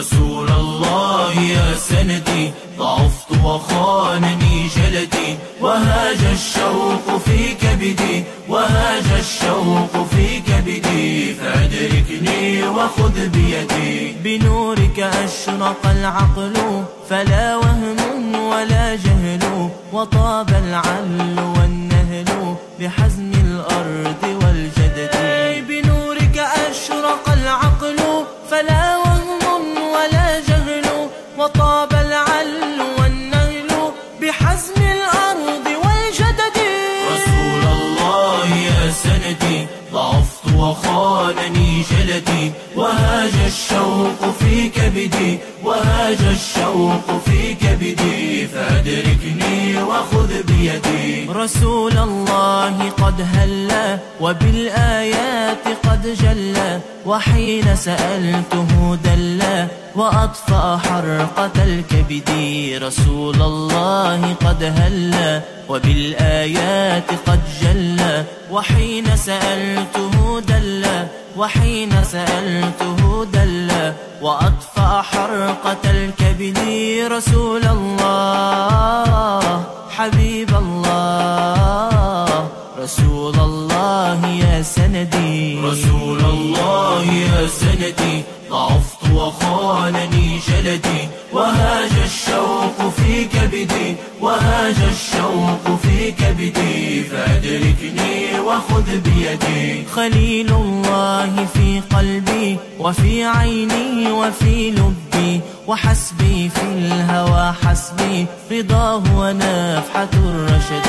رسول الله يا سندي ضعفت وخانني جلدي وهاج الشوق في كبدي وهاج الشوق في كبدي فأدركني وخذ بيدي. بنورك أشرق العقل فلا وهم ولا جهل وطاب العل والنهل بحزم وطاب العل والنهل بحزم الأرض والجدد. رسول الله يا سندي ضعفت وخانني جلدي. الشوق في كبدي وهاج الشوق في كبدي فأدركني وخذ بيدي. رسول الله قد هلا وبالآيات قد جلى وحين سألته دلا وأطفأ حرقة الكبد. رسول الله قد هلا وبالآيات قد وحين سألته دلا وحين سألته دلا وأطفأ حرقة الكبد رسول الله حبيب الله رسول الله يا سندي. رسول الله يا سندي ضعفت وخانني جلدي وهاج الشوق في كبدي وهاج الشوق في كبدي. فأدركني وخذ بيدي. خليل الله في قلبي وفي عيني وفي لبي. وحسبي في الهوى حسبي رضاه ونفحة الرشد.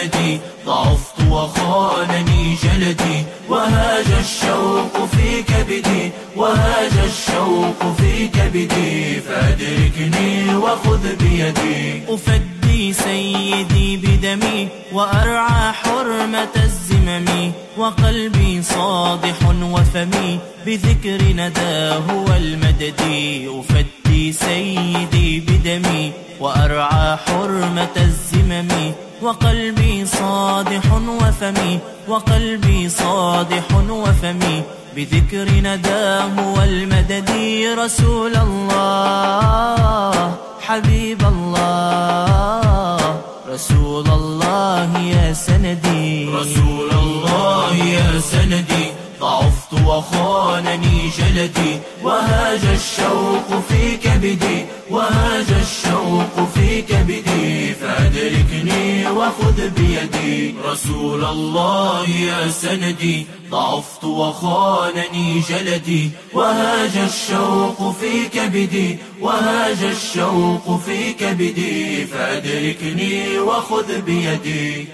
سندي ضعفت وخانني جلدي. وهاج الشوق في كبدي وهاج الشوق في كبدي. فأدركني وخذ بيدي. أفدي سيدي بدمي وأرعى حرمة الزمم. وقلبي صادح وفمي بذكر نداه والمدد. أفدي سيدي بدمي وأرعى حرمة الزمم وقلبي صادح وفمي وقلبي صادح وفمي بذكر نداه والمدد رسول الله حبيب الله رسول الله يا سندي رسول الله يا سندي ضعفت وخانني جلدي وهاج الشوق فأدركني وخذ بيدي. رسول الله يا سندي ضعفت وخانني جلدي. وهاج الشوق في كبدي وهاج الشوق في كبدي. فأدركني وخذ بيدي.